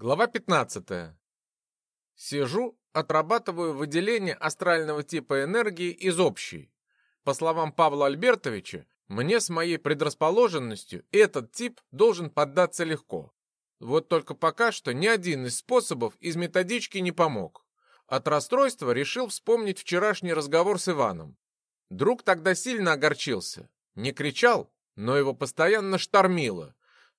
Глава 15. Сижу, отрабатываю выделение астрального типа энергии из общей. По словам Павла Альбертовича, мне с моей предрасположенностью этот тип должен поддаться легко. Вот только пока что ни один из способов из методички не помог. От расстройства решил вспомнить вчерашний разговор с Иваном. Друг тогда сильно огорчился. Не кричал, но его постоянно штормило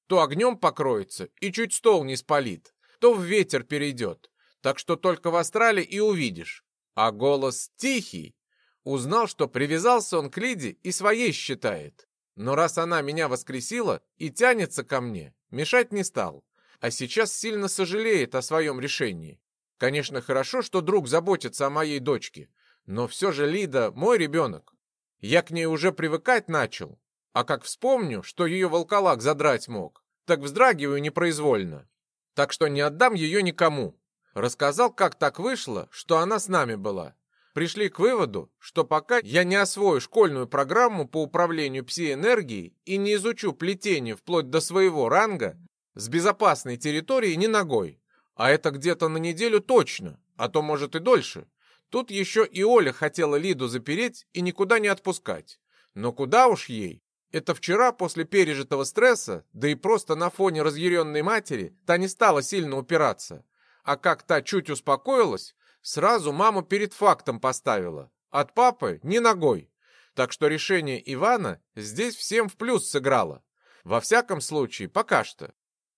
то огнем покроется и чуть стол не спалит, то в ветер перейдет. Так что только в астрале и увидишь. А голос тихий. Узнал, что привязался он к Лиде и своей считает. Но раз она меня воскресила и тянется ко мне, мешать не стал. А сейчас сильно сожалеет о своем решении. Конечно, хорошо, что друг заботится о моей дочке, но все же Лида мой ребенок. Я к ней уже привыкать начал, а как вспомню, что ее волколак задрать мог, так вздрагиваю непроизвольно. Так что не отдам ее никому. Рассказал, как так вышло, что она с нами была. Пришли к выводу, что пока я не освою школьную программу по управлению пси-энергией и не изучу плетение вплоть до своего ранга, с безопасной территории не ногой. А это где-то на неделю точно, а то может и дольше. Тут еще и Оля хотела Лиду запереть и никуда не отпускать. Но куда уж ей? Это вчера, после пережитого стресса, да и просто на фоне разъяренной матери, та не стала сильно упираться. А как та чуть успокоилась, сразу маму перед фактом поставила. От папы ни ногой. Так что решение Ивана здесь всем в плюс сыграло. Во всяком случае, пока что.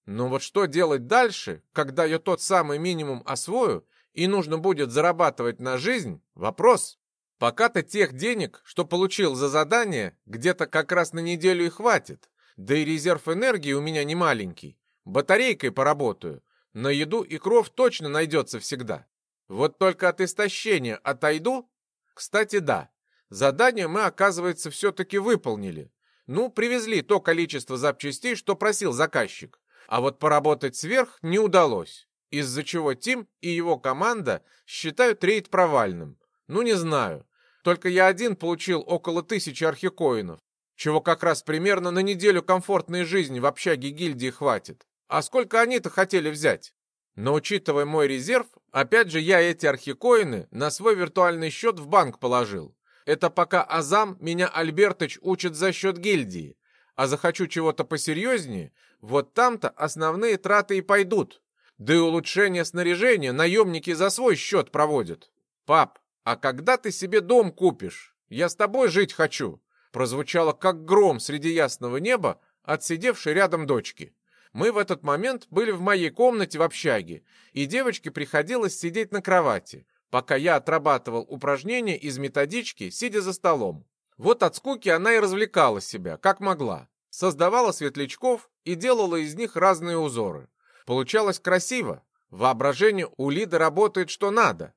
Но вот что делать дальше, когда я тот самый минимум освою, и нужно будет зарабатывать на жизнь, вопрос. Пока-то тех денег, что получил за задание, где-то как раз на неделю и хватит. Да и резерв энергии у меня не маленький. Батарейкой поработаю. На еду и кровь точно найдется всегда. Вот только от истощения отойду? Кстати, да. Задание мы, оказывается, все-таки выполнили. Ну, привезли то количество запчастей, что просил заказчик. А вот поработать сверх не удалось. Из-за чего Тим и его команда считают рейд провальным. Ну, не знаю. Только я один получил около тысячи архикоинов, чего как раз примерно на неделю комфортной жизни в общаге гильдии хватит. А сколько они-то хотели взять? Но учитывая мой резерв, опять же я эти архикоины на свой виртуальный счет в банк положил. Это пока Азам меня Альбертыч учит за счет гильдии. А захочу чего-то посерьезнее, вот там-то основные траты и пойдут. Да и улучшение снаряжения наемники за свой счет проводят. Пап, «А когда ты себе дом купишь? Я с тобой жить хочу!» Прозвучало как гром среди ясного неба, отсидевшей рядом дочки. Мы в этот момент были в моей комнате в общаге, и девочке приходилось сидеть на кровати, пока я отрабатывал упражнения из методички, сидя за столом. Вот от скуки она и развлекала себя, как могла. Создавала светлячков и делала из них разные узоры. Получалось красиво. Воображение у Лиды работает что надо.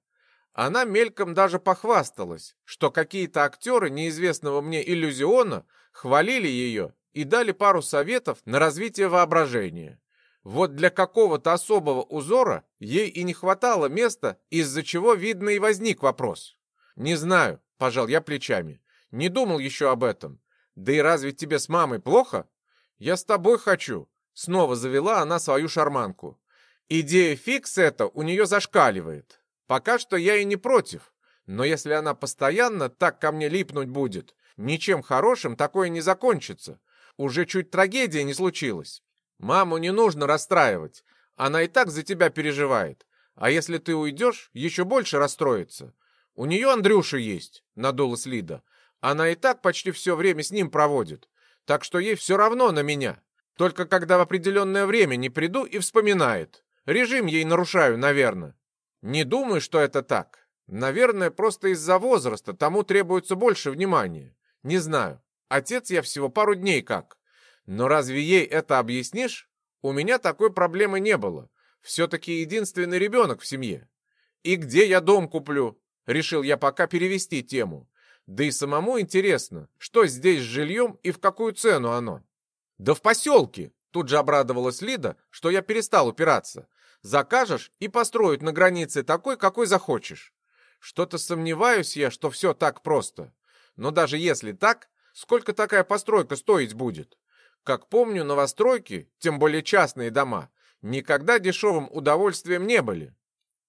Она мельком даже похвасталась, что какие-то актеры неизвестного мне иллюзиона хвалили ее и дали пару советов на развитие воображения. Вот для какого-то особого узора ей и не хватало места, из-за чего, видно, и возник вопрос. «Не знаю», — пожал я плечами. «Не думал еще об этом. Да и разве тебе с мамой плохо?» «Я с тобой хочу», — снова завела она свою шарманку. Идея фикс это у нее зашкаливает. Пока что я и не против, но если она постоянно так ко мне липнуть будет, ничем хорошим такое не закончится. Уже чуть трагедия не случилась. Маму не нужно расстраивать, она и так за тебя переживает. А если ты уйдешь, еще больше расстроится. У нее Андрюша есть, надулась Лида. Она и так почти все время с ним проводит. Так что ей все равно на меня. Только когда в определенное время не приду и вспоминает. Режим ей нарушаю, наверное. Не думаю, что это так. Наверное, просто из-за возраста тому требуется больше внимания. Не знаю. Отец я всего пару дней как. Но разве ей это объяснишь? У меня такой проблемы не было. Все-таки единственный ребенок в семье. И где я дом куплю? Решил я пока перевести тему. Да и самому интересно, что здесь с жильем и в какую цену оно. Да в поселке! Тут же обрадовалась Лида, что я перестал упираться. Закажешь и построить на границе такой, какой захочешь. Что-то сомневаюсь я, что все так просто. Но даже если так, сколько такая постройка стоить будет? Как помню, новостройки, тем более частные дома, никогда дешевым удовольствием не были.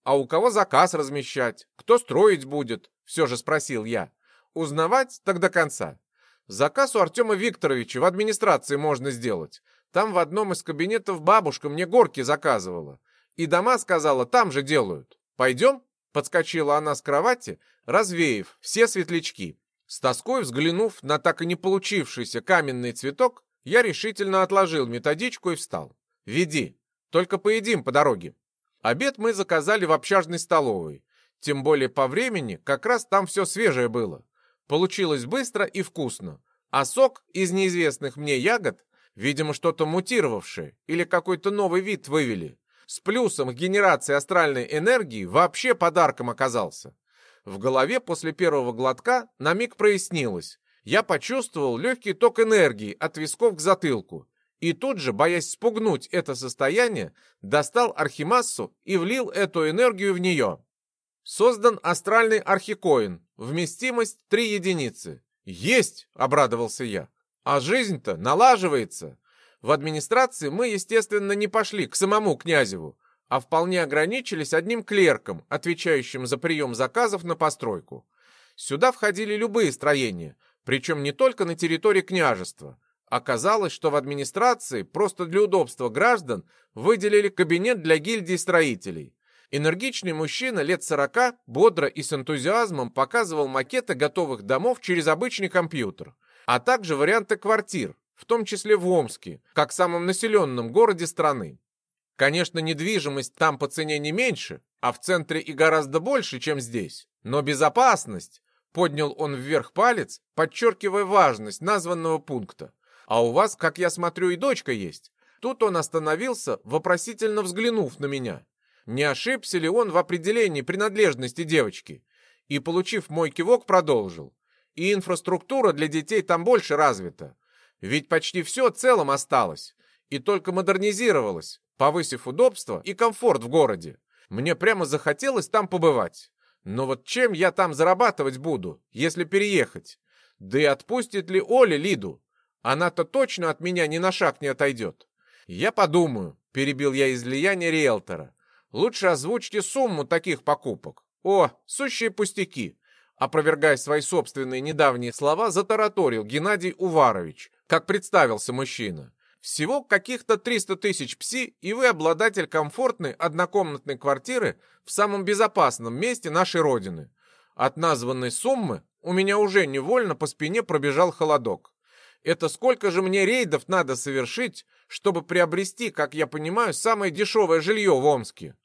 А у кого заказ размещать? Кто строить будет? Все же спросил я. Узнавать так до конца. Заказ у Артема Викторовича в администрации можно сделать. Там в одном из кабинетов бабушка мне горки заказывала. И дома, сказала, там же делают. Пойдем? Подскочила она с кровати, развеяв все светлячки. С тоской взглянув на так и не получившийся каменный цветок, я решительно отложил методичку и встал. «Веди, только поедим по дороге». Обед мы заказали в общажной столовой. Тем более по времени как раз там все свежее было. Получилось быстро и вкусно. А сок из неизвестных мне ягод, видимо, что-то мутировавшее или какой-то новый вид вывели. С плюсом к генерации астральной энергии вообще подарком оказался. В голове после первого глотка на миг прояснилось. Я почувствовал легкий ток энергии от висков к затылку. И тут же, боясь спугнуть это состояние, достал архимассу и влил эту энергию в нее. Создан астральный архикоин. Вместимость 3 единицы. Есть, обрадовался я. А жизнь-то налаживается. В администрации мы, естественно, не пошли к самому Князеву, а вполне ограничились одним клерком, отвечающим за прием заказов на постройку. Сюда входили любые строения, причем не только на территории княжества. Оказалось, что в администрации просто для удобства граждан выделили кабинет для гильдии строителей. Энергичный мужчина лет сорока бодро и с энтузиазмом показывал макеты готовых домов через обычный компьютер, а также варианты квартир, в том числе в Омске, как самом населенном городе страны. Конечно, недвижимость там по цене не меньше, а в центре и гораздо больше, чем здесь. Но безопасность, поднял он вверх палец, подчеркивая важность названного пункта. А у вас, как я смотрю, и дочка есть. Тут он остановился, вопросительно взглянув на меня. Не ошибся ли он в определении принадлежности девочки? И, получив мой кивок, продолжил. И инфраструктура для детей там больше развита. Ведь почти все целым осталось. И только модернизировалось, повысив удобство и комфорт в городе. Мне прямо захотелось там побывать. Но вот чем я там зарабатывать буду, если переехать? Да и отпустит ли Оля Лиду? Она-то точно от меня ни на шаг не отойдет. Я подумаю, перебил я излияние риэлтора. Лучше озвучьте сумму таких покупок. О, сущие пустяки. Опровергая свои собственные недавние слова, затараторил Геннадий Уварович, как представился мужчина. Всего каких-то 300 тысяч пси, и вы обладатель комфортной однокомнатной квартиры в самом безопасном месте нашей Родины. От названной суммы у меня уже невольно по спине пробежал холодок. Это сколько же мне рейдов надо совершить, чтобы приобрести, как я понимаю, самое дешевое жилье в Омске?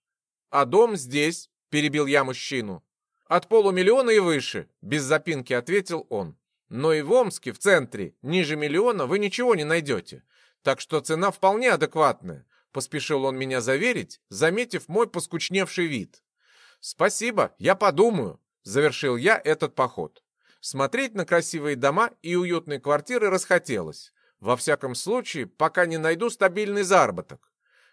А дом здесь, перебил я мужчину. От полумиллиона и выше, без запинки ответил он. Но и в Омске, в центре, ниже миллиона вы ничего не найдете. Так что цена вполне адекватная, поспешил он меня заверить, заметив мой поскучневший вид. Спасибо, я подумаю, завершил я этот поход. Смотреть на красивые дома и уютные квартиры расхотелось. Во всяком случае, пока не найду стабильный заработок.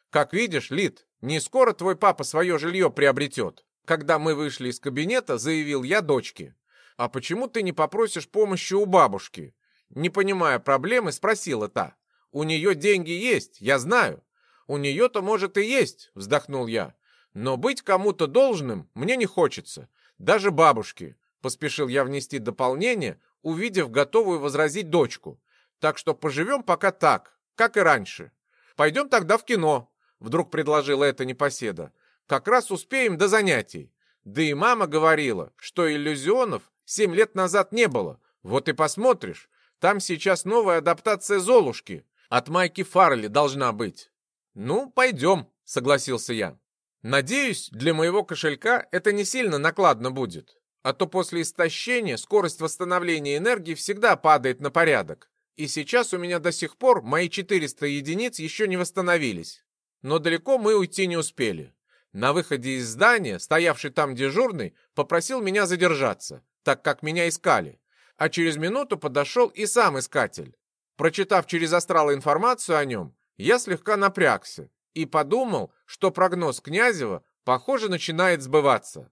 Как видишь, Лид, не скоро твой папа свое жилье приобретет. Когда мы вышли из кабинета, заявил я дочке. А почему ты не попросишь помощи у бабушки? Не понимая проблемы, спросила та. У нее деньги есть, я знаю. У нее-то, может, и есть, вздохнул я. Но быть кому-то должным мне не хочется. Даже бабушке. Поспешил я внести дополнение, увидев готовую возразить дочку. Так что поживем пока так, как и раньше. Пойдем тогда в кино, вдруг предложила эта непоседа. Как раз успеем до занятий. Да и мама говорила, что иллюзионов семь лет назад не было. Вот и посмотришь. Там сейчас новая адаптация Золушки. От Майки Фарли должна быть. Ну, пойдем, согласился я. Надеюсь, для моего кошелька это не сильно накладно будет. А то после истощения скорость восстановления энергии всегда падает на порядок. И сейчас у меня до сих пор мои 400 единиц еще не восстановились. Но далеко мы уйти не успели. На выходе из здания, стоявший там дежурный, попросил меня задержаться, так как меня искали. А через минуту подошел и сам искатель. Прочитав через астрал информацию о нем, я слегка напрягся и подумал, что прогноз Князева, похоже, начинает сбываться.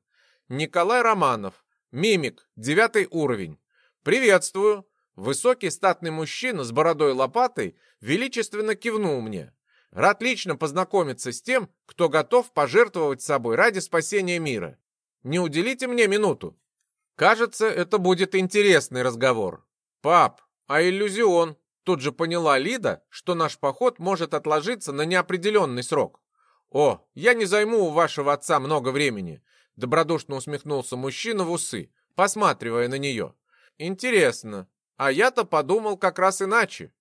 Николай Романов, мимик, девятый уровень. Приветствую. Высокий статный мужчина с бородой лопатой величественно кивнул мне. Рад лично познакомиться с тем, кто готов пожертвовать собой ради спасения мира. Не уделите мне минуту. Кажется, это будет интересный разговор. Пап, а иллюзион? Тут же поняла Лида, что наш поход может отложиться на неопределенный срок. О, я не займу у вашего отца много времени. Добродушно усмехнулся мужчина в усы, посматривая на нее. Интересно, а я-то подумал как раз иначе.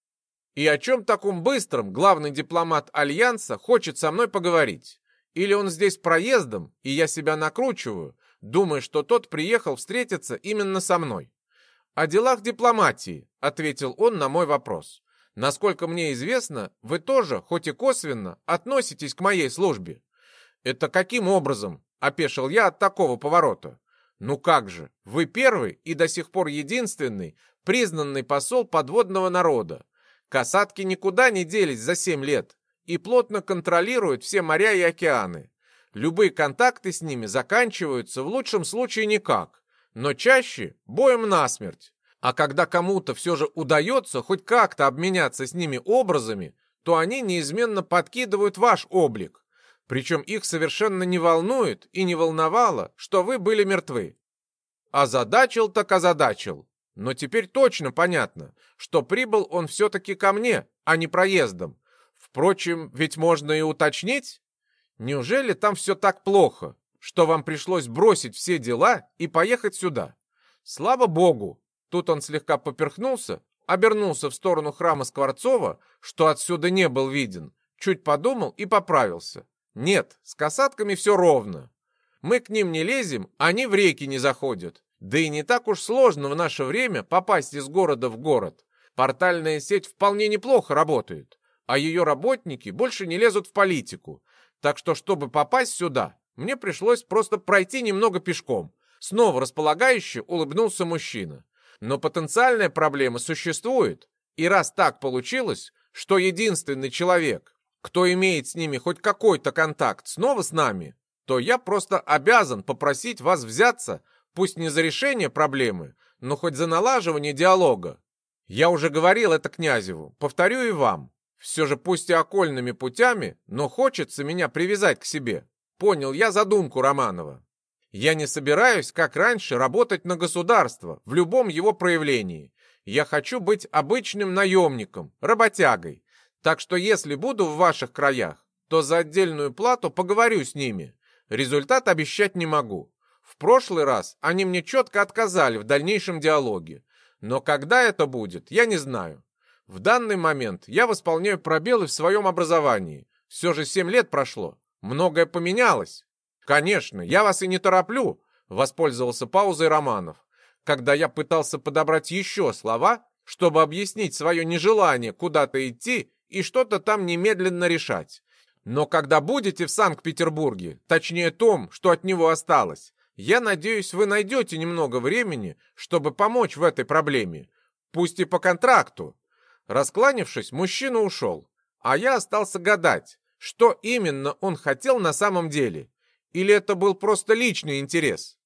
И о чем таком быстром главный дипломат Альянса хочет со мной поговорить? Или он здесь проездом, и я себя накручиваю, думая, что тот приехал встретиться именно со мной? «О делах дипломатии», — ответил он на мой вопрос. «Насколько мне известно, вы тоже, хоть и косвенно, относитесь к моей службе». «Это каким образом?» — опешил я от такого поворота. «Ну как же, вы первый и до сих пор единственный признанный посол подводного народа, Касатки никуда не делись за 7 лет и плотно контролируют все моря и океаны. Любые контакты с ними заканчиваются в лучшем случае никак, но чаще боем насмерть. А когда кому-то все же удается хоть как-то обменяться с ними образами, то они неизменно подкидывают ваш облик. Причем их совершенно не волнует и не волновало, что вы были мертвы. Озадачил так озадачил. Но теперь точно понятно, что прибыл он все-таки ко мне, а не проездом. Впрочем, ведь можно и уточнить. Неужели там все так плохо, что вам пришлось бросить все дела и поехать сюда? Слава богу! Тут он слегка поперхнулся, обернулся в сторону храма Скворцова, что отсюда не был виден, чуть подумал и поправился. Нет, с касатками все ровно. Мы к ним не лезем, они в реки не заходят. Да и не так уж сложно в наше время попасть из города в город. Портальная сеть вполне неплохо работает, а ее работники больше не лезут в политику. Так что, чтобы попасть сюда, мне пришлось просто пройти немного пешком. Снова располагающе улыбнулся мужчина. Но потенциальная проблема существует. И раз так получилось, что единственный человек, кто имеет с ними хоть какой-то контакт, снова с нами, то я просто обязан попросить вас взяться Пусть не за решение проблемы, но хоть за налаживание диалога. Я уже говорил это князеву, повторю и вам. Все же пусть и окольными путями, но хочется меня привязать к себе. Понял я задумку Романова. Я не собираюсь, как раньше, работать на государство в любом его проявлении. Я хочу быть обычным наемником, работягой. Так что если буду в ваших краях, то за отдельную плату поговорю с ними. Результат обещать не могу. В прошлый раз они мне четко отказали в дальнейшем диалоге. Но когда это будет, я не знаю. В данный момент я восполняю пробелы в своем образовании. Все же семь лет прошло. Многое поменялось. Конечно, я вас и не тороплю, воспользовался паузой Романов, когда я пытался подобрать еще слова, чтобы объяснить свое нежелание куда-то идти и что-то там немедленно решать. Но когда будете в Санкт-Петербурге, точнее том, что от него осталось, я надеюсь, вы найдете немного времени, чтобы помочь в этой проблеме. Пусть и по контракту. Раскланившись, мужчина ушел. А я остался гадать, что именно он хотел на самом деле. Или это был просто личный интерес.